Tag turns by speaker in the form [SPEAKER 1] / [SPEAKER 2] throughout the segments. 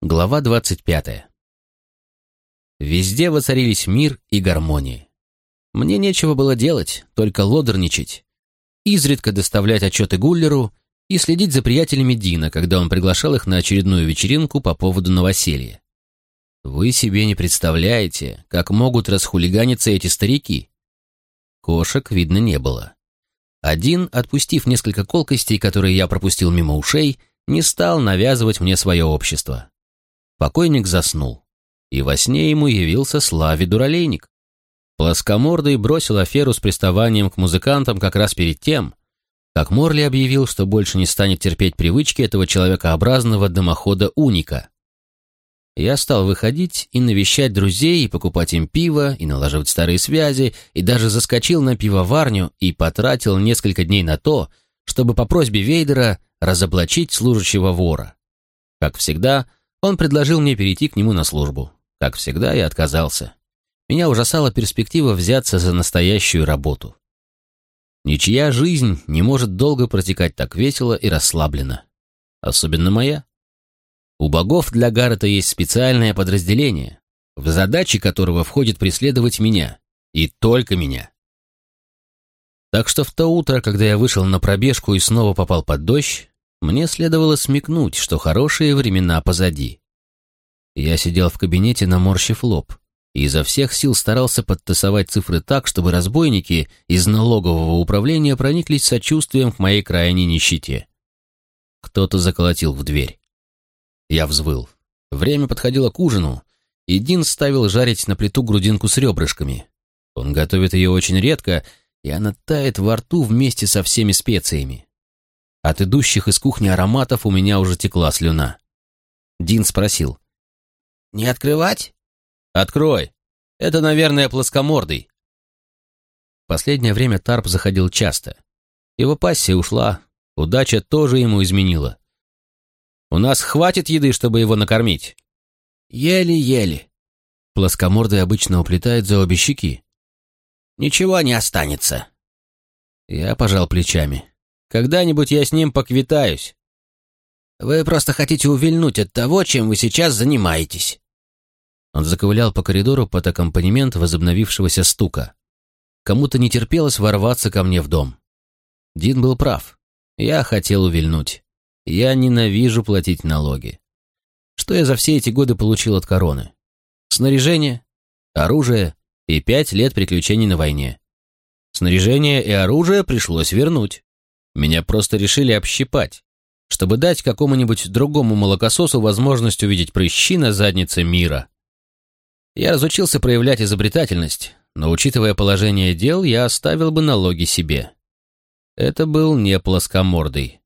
[SPEAKER 1] Глава 25. Везде воцарились мир и гармония. Мне нечего было делать, только лодерничать, изредка доставлять отчеты Гуллеру и следить за приятелями Дина, когда он приглашал их на очередную вечеринку по поводу новоселья. Вы себе не представляете, как могут расхулиганиться эти старики. Кошек видно не было. Один, отпустив несколько колкостей, которые я пропустил мимо ушей, не стал навязывать мне свое общество. Покойник заснул, и во сне ему явился Слави Дуралейник. Плоскомордый бросил аферу с приставанием к музыкантам как раз перед тем, как Морли объявил, что больше не станет терпеть привычки этого человекообразного дымохода Уника. Я стал выходить и навещать друзей, и покупать им пиво, и налаживать старые связи, и даже заскочил на пивоварню и потратил несколько дней на то, чтобы по просьбе Вейдера разоблачить служащего вора. Как всегда, он предложил мне перейти к нему на службу. Как всегда, я отказался. Меня ужасала перспектива взяться за настоящую работу. Ничья жизнь не может долго протекать так весело и расслабленно. Особенно моя. У богов для Гаррета есть специальное подразделение, в задачи которого входит преследовать меня. И только меня. Так что в то утро, когда я вышел на пробежку и снова попал под дождь, мне следовало смекнуть, что хорошие времена позади. Я сидел в кабинете, наморщив лоб, и изо всех сил старался подтасовать цифры так, чтобы разбойники из налогового управления прониклись сочувствием к моей крайней нищете. Кто-то заколотил в дверь. Я взвыл. Время подходило к ужину, и Дин ставил жарить на плиту грудинку с ребрышками. Он готовит ее очень редко, и она тает во рту вместе со всеми специями. От идущих из кухни ароматов у меня уже текла слюна. Дин спросил. «Не открывать?» «Открой. Это, наверное, плоскомордый». Последнее время Тарп заходил часто. Его пассия ушла, удача тоже ему изменила. «У нас хватит еды, чтобы его накормить?»
[SPEAKER 2] «Еле-еле».
[SPEAKER 1] Плоскомордый обычно уплетает за обе щеки.
[SPEAKER 2] «Ничего не останется».
[SPEAKER 1] Я пожал плечами. Когда-нибудь я с ним поквитаюсь.
[SPEAKER 2] Вы просто хотите увильнуть от того, чем вы сейчас занимаетесь.
[SPEAKER 1] Он заковылял по коридору под аккомпанемент возобновившегося стука. Кому-то не терпелось ворваться ко мне в дом. Дин был прав. Я хотел увильнуть. Я ненавижу платить налоги. Что я за все эти годы получил от короны? Снаряжение, оружие и пять лет приключений на войне. Снаряжение и оружие пришлось вернуть. Меня просто решили общипать, чтобы дать какому-нибудь другому молокососу возможность увидеть прыщи на заднице мира. Я разучился проявлять изобретательность, но, учитывая положение дел, я оставил бы налоги себе. Это был не плоскомордый.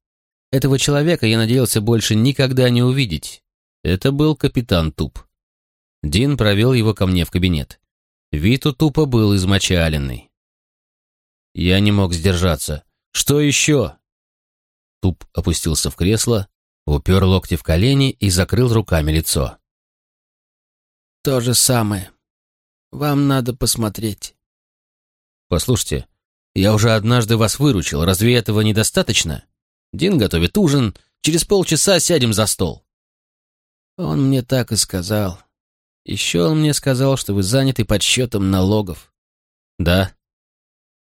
[SPEAKER 1] Этого человека я надеялся больше никогда не увидеть. Это был капитан Туп. Дин провел его ко мне в кабинет. Вид у Тупа был измочаленный. Я не мог сдержаться. Что еще?» Туп опустился в кресло, упер локти в колени и закрыл руками лицо.
[SPEAKER 2] «То же самое. Вам надо посмотреть».
[SPEAKER 1] «Послушайте, я уже однажды вас выручил. Разве этого недостаточно? Дин готовит ужин. Через полчаса сядем за стол».
[SPEAKER 2] «Он мне так и сказал. Еще он мне сказал, что вы заняты подсчетом налогов».
[SPEAKER 1] «Да».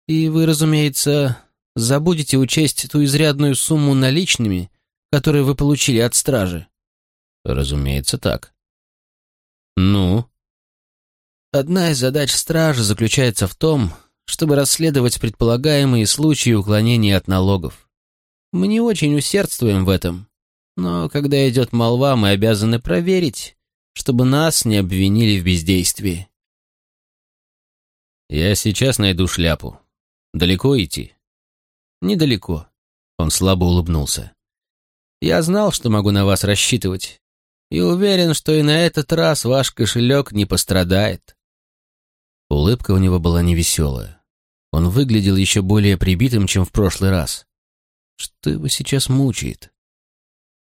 [SPEAKER 2] «И вы, разумеется, забудете учесть ту изрядную сумму наличными, которую вы получили от стражи.
[SPEAKER 1] Разумеется, так. Ну?
[SPEAKER 2] Одна из задач стражи заключается в том, чтобы расследовать предполагаемые случаи уклонения от налогов. Мы не очень усердствуем в этом, но когда идет молва, мы обязаны проверить, чтобы нас не обвинили в бездействии.
[SPEAKER 1] Я сейчас найду шляпу. Далеко идти?
[SPEAKER 2] Недалеко».
[SPEAKER 1] Он слабо улыбнулся.
[SPEAKER 2] «Я знал, что могу на вас рассчитывать, и уверен, что и на этот раз ваш кошелек не пострадает».
[SPEAKER 1] Улыбка у него была невеселая. Он выглядел еще более прибитым, чем в прошлый раз. Что его сейчас мучает?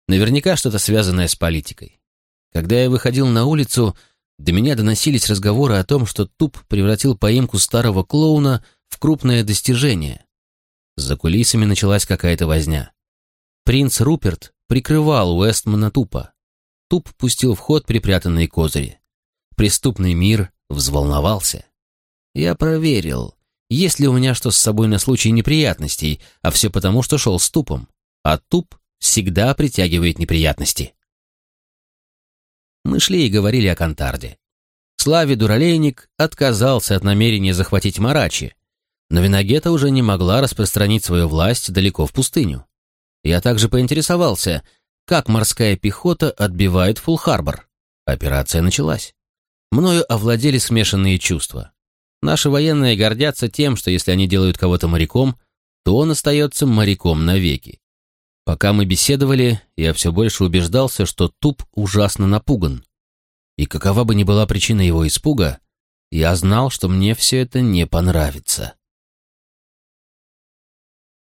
[SPEAKER 1] Наверняка что-то связанное с политикой. Когда я выходил на улицу, до меня доносились разговоры о том, что Туп превратил поимку старого клоуна в крупное достижение. За кулисами началась какая-то возня. Принц Руперт прикрывал Уэстмана тупо. Туп пустил в ход припрятанные козыри. Преступный мир взволновался. Я проверил, есть ли у меня что с собой на случай неприятностей, а все потому, что шел с Тупом. А Туп всегда притягивает неприятности. Мы шли и говорили о Кантарде. Славе Дуралейник отказался от намерения захватить Марачи, но Виногета уже не могла распространить свою власть далеко в пустыню. Я также поинтересовался, как морская пехота отбивает Фулл-Харбор. Операция началась. Мною овладели смешанные чувства. Наши военные гордятся тем, что если они делают кого-то моряком, то он остается моряком навеки. Пока мы беседовали, я все больше убеждался, что Туп ужасно напуган. И какова бы ни была причина его испуга, я знал, что мне все это не понравится.